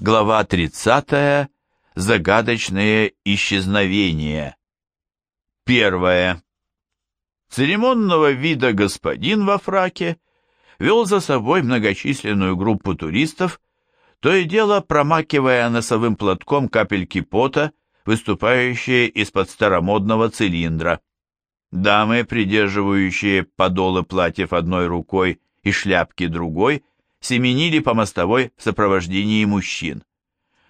Глава 30. Загадочные исчезновения. Первое. Церемонного вида господин во фраке вел за собой многочисленную группу туристов, то и дело промакивая носовым платком капельки пота, выступающие из-под старомодного цилиндра. Дамы, придерживающие подолы платьев одной рукой и шляпки другой, семенили по мостовой в сопровождении мужчин.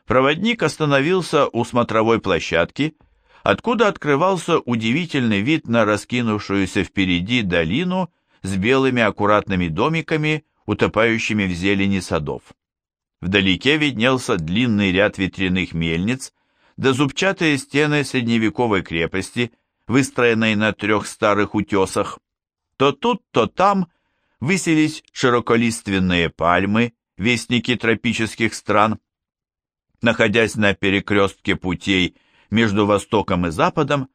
Проводник остановился у смотровой площадки, откуда открывался удивительный вид на раскинувшуюся впереди долину с белыми аккуратными домиками, утопающими в зелени садов. Вдалеке виднелся длинный ряд ветряных мельниц, да зубчатые стены средневековой крепости, выстроенной на трех старых утесах. То тут, то там высились широколиственные пальмы, вестники тропических стран. Находясь на перекрестке путей между Востоком и Западом,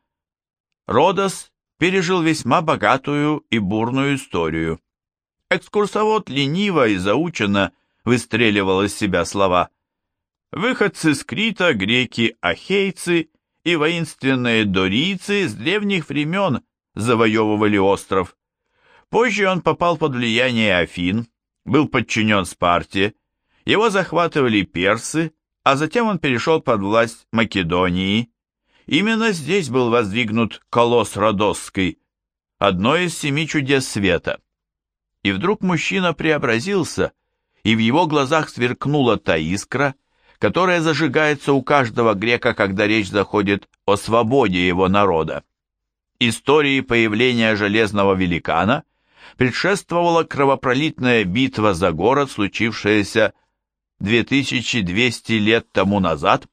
Родос пережил весьма богатую и бурную историю. Экскурсовод лениво и заученно выстреливал из себя слова. Выходцы с Крита, греки-ахейцы и воинственные дорийцы с древних времен завоевывали остров. Позже он попал под влияние Афин, был подчинен Спарте, его захватывали персы, а затем он перешел под власть Македонии. Именно здесь был воздвигнут колосс Родосский, одно из семи чудес света. И вдруг мужчина преобразился, и в его глазах сверкнула та искра, которая зажигается у каждого грека, когда речь заходит о свободе его народа. Истории появления железного великана – предшествовала кровопролитная битва за город, случившаяся 2200 лет тому назад.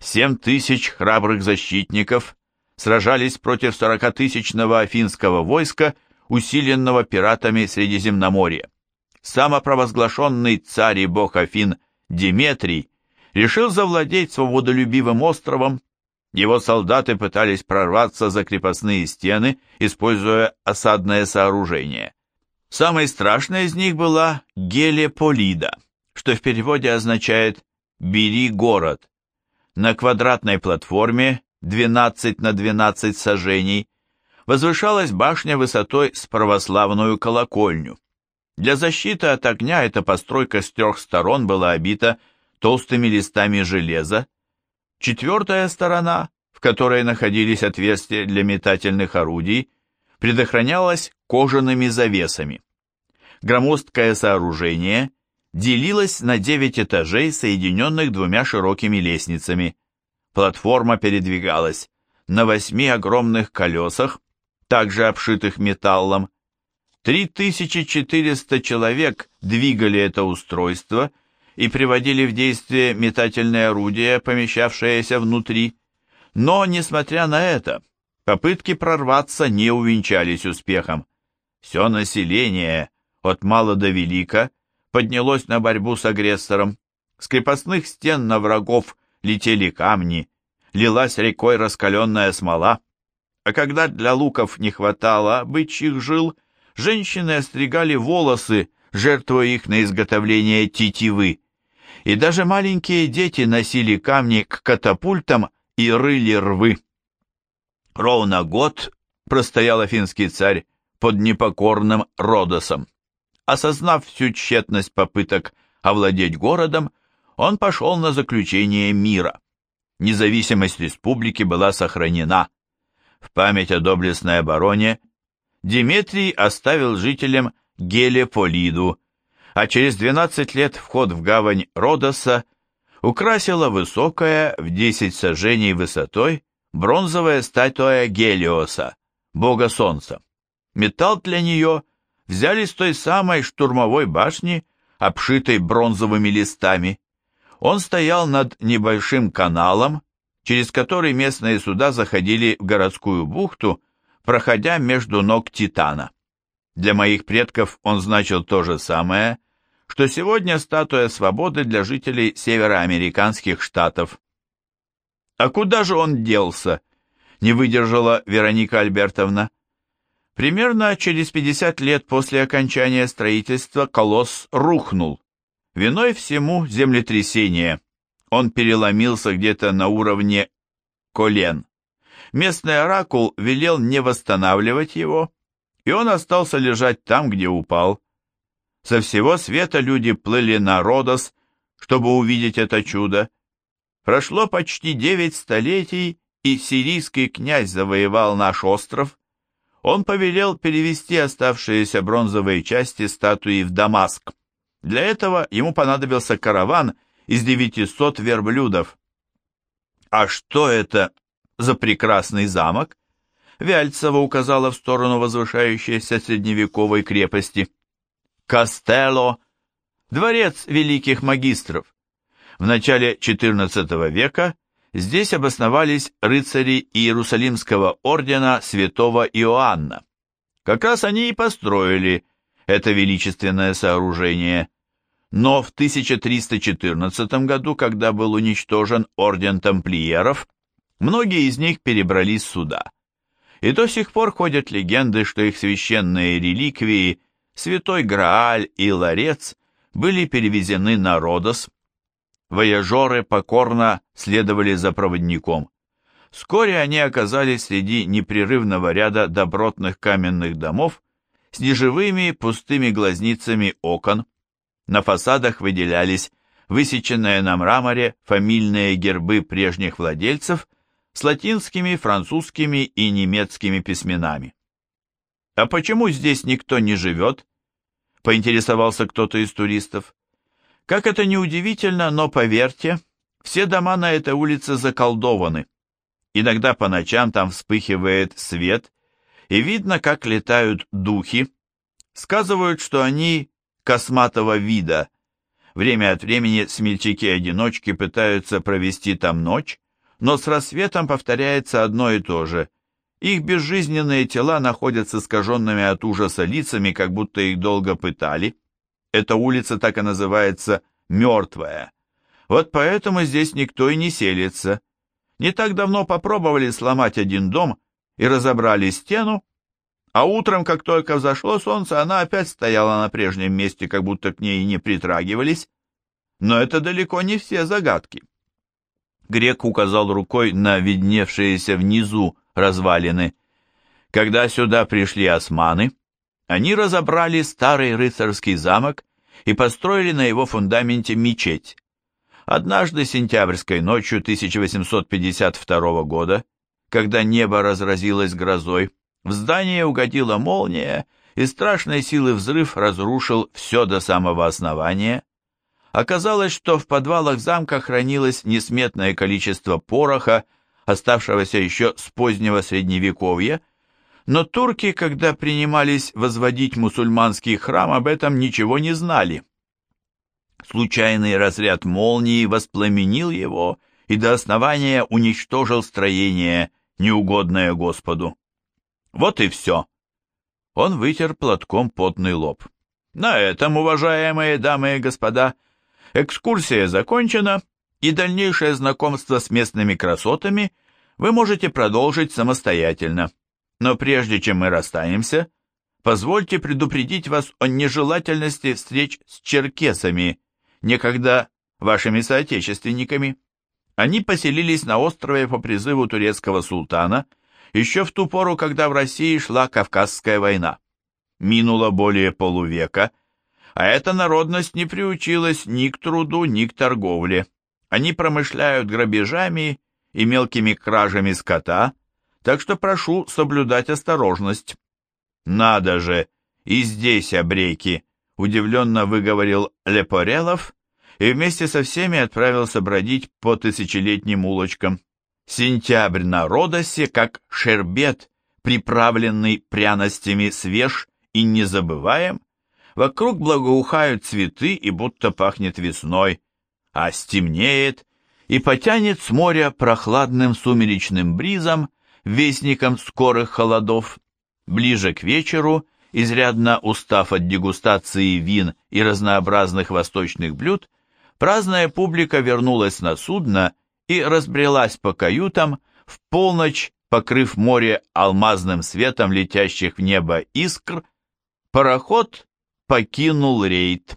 7 тысяч храбрых защитников сражались против 40-тысячного афинского войска, усиленного пиратами Средиземноморья. Самопровозглашенный царь и бог Афин Диметрий решил завладеть свободолюбивым островом его солдаты пытались прорваться за крепостные стены, используя осадное сооружение. Самой страшной из них была Гелеполида, что в переводе означает «бери город». На квадратной платформе 12 на 12 сажений возвышалась башня высотой с православную колокольню. Для защиты от огня эта постройка с трех сторон была обита толстыми листами железа, Четвертая сторона, в которой находились отверстия для метательных орудий, предохранялась кожаными завесами. Громоздкое сооружение делилось на девять этажей, соединенных двумя широкими лестницами. Платформа передвигалась на восьми огромных колесах, также обшитых металлом. 3400 человек двигали это устройство – и приводили в действие метательные орудия, помещавшиеся внутри. Но, несмотря на это, попытки прорваться не увенчались успехом. Все население, от мала до велика, поднялось на борьбу с агрессором. С крепостных стен на врагов летели камни, лилась рекой раскаленная смола. А когда для луков не хватало бычьих жил, женщины остригали волосы, жертвуя их на изготовление тетивы и даже маленькие дети носили камни к катапультам и рыли рвы. Ровно год простоял афинский царь под непокорным Родосом. Осознав всю тщетность попыток овладеть городом, он пошел на заключение мира. Независимость республики была сохранена. В память о доблестной обороне Диметрий оставил жителям Гелеполиду, а через 12 лет вход в гавань Родоса украсила высокая в 10 сажений высотой бронзовая статуя Гелиоса, бога солнца. Металл для нее взяли с той самой штурмовой башни, обшитой бронзовыми листами. Он стоял над небольшим каналом, через который местные суда заходили в городскую бухту, проходя между ног Титана. Для моих предков он значил то же самое, что сегодня статуя свободы для жителей североамериканских штатов. «А куда же он делся?» – не выдержала Вероника Альбертовна. Примерно через 50 лет после окончания строительства колосс рухнул. Виной всему землетрясение. Он переломился где-то на уровне колен. Местный оракул велел не восстанавливать его, и он остался лежать там, где упал. Со всего света люди плыли на Родос, чтобы увидеть это чудо. Прошло почти девять столетий, и сирийский князь завоевал наш остров. Он повелел перевести оставшиеся бронзовые части статуи в Дамаск. Для этого ему понадобился караван из 900 верблюдов. А что это за прекрасный замок? Вяльцева указала в сторону возвышающейся средневековой крепости. Кастелло, дворец великих магистров. В начале XIV века здесь обосновались рыцари Иерусалимского ордена святого Иоанна. Как раз они и построили это величественное сооружение. Но в 1314 году, когда был уничтожен орден тамплиеров, многие из них перебрались сюда. И до сих пор ходят легенды, что их священные реликвии, святой Грааль и ларец, были перевезены на Родос. Вояжеры покорно следовали за проводником. Вскоре они оказались среди непрерывного ряда добротных каменных домов с неживыми пустыми глазницами окон, на фасадах выделялись высеченные на мраморе фамильные гербы прежних владельцев с латинскими, французскими и немецкими письменами. «А почему здесь никто не живет?» – поинтересовался кто-то из туристов. Как это ни удивительно, но поверьте, все дома на этой улице заколдованы. Иногда по ночам там вспыхивает свет, и видно, как летают духи. Сказывают, что они косматого вида. Время от времени смельчаки-одиночки пытаются провести там ночь, но с рассветом повторяется одно и то же. Их безжизненные тела находятся искаженными от ужаса лицами, как будто их долго пытали. Эта улица так и называется «мертвая». Вот поэтому здесь никто и не селится. Не так давно попробовали сломать один дом и разобрали стену, а утром, как только взошло солнце, она опять стояла на прежнем месте, как будто к ней не притрагивались. Но это далеко не все загадки. Грек указал рукой на видневшиеся внизу развалины. Когда сюда пришли османы, они разобрали старый рыцарский замок и построили на его фундаменте мечеть. Однажды сентябрьской ночью 1852 года, когда небо разразилось грозой, в здание угодила молния, и страшной силы взрыв разрушил все до самого основания. Оказалось, что в подвалах замка хранилось несметное количество пороха, оставшегося еще с позднего Средневековья, но турки, когда принимались возводить мусульманский храм, об этом ничего не знали. Случайный разряд молнии воспламенил его и до основания уничтожил строение, неугодное Господу. Вот и все. Он вытер платком потный лоб. На этом, уважаемые дамы и господа, экскурсия закончена, и дальнейшее знакомство с местными красотами вы можете продолжить самостоятельно. Но прежде чем мы расстанемся, позвольте предупредить вас о нежелательности встреч с черкесами, некогда вашими соотечественниками. Они поселились на острове по призыву турецкого султана – еще в ту пору, когда в России шла Кавказская война. Минуло более полувека, а эта народность не приучилась ни к труду, ни к торговле. Они промышляют грабежами и мелкими кражами скота, так что прошу соблюдать осторожность. Надо же, и здесь обреки, удивленно выговорил Лепорелов и вместе со всеми отправился бродить по тысячелетним улочкам. Сентябрь на Родосе, как шербет, приправленный пряностями свеж и незабываем. Вокруг благоухают цветы и будто пахнет весной, а стемнеет и потянет с моря прохладным сумеречным бризом, вестником скорых холодов. Ближе к вечеру, изрядно устав от дегустации вин и разнообразных восточных блюд, праздная публика вернулась на судно и разбрелась по каютам в полночь, покрыв море алмазным светом летящих в небо искр, пароход покинул рейд.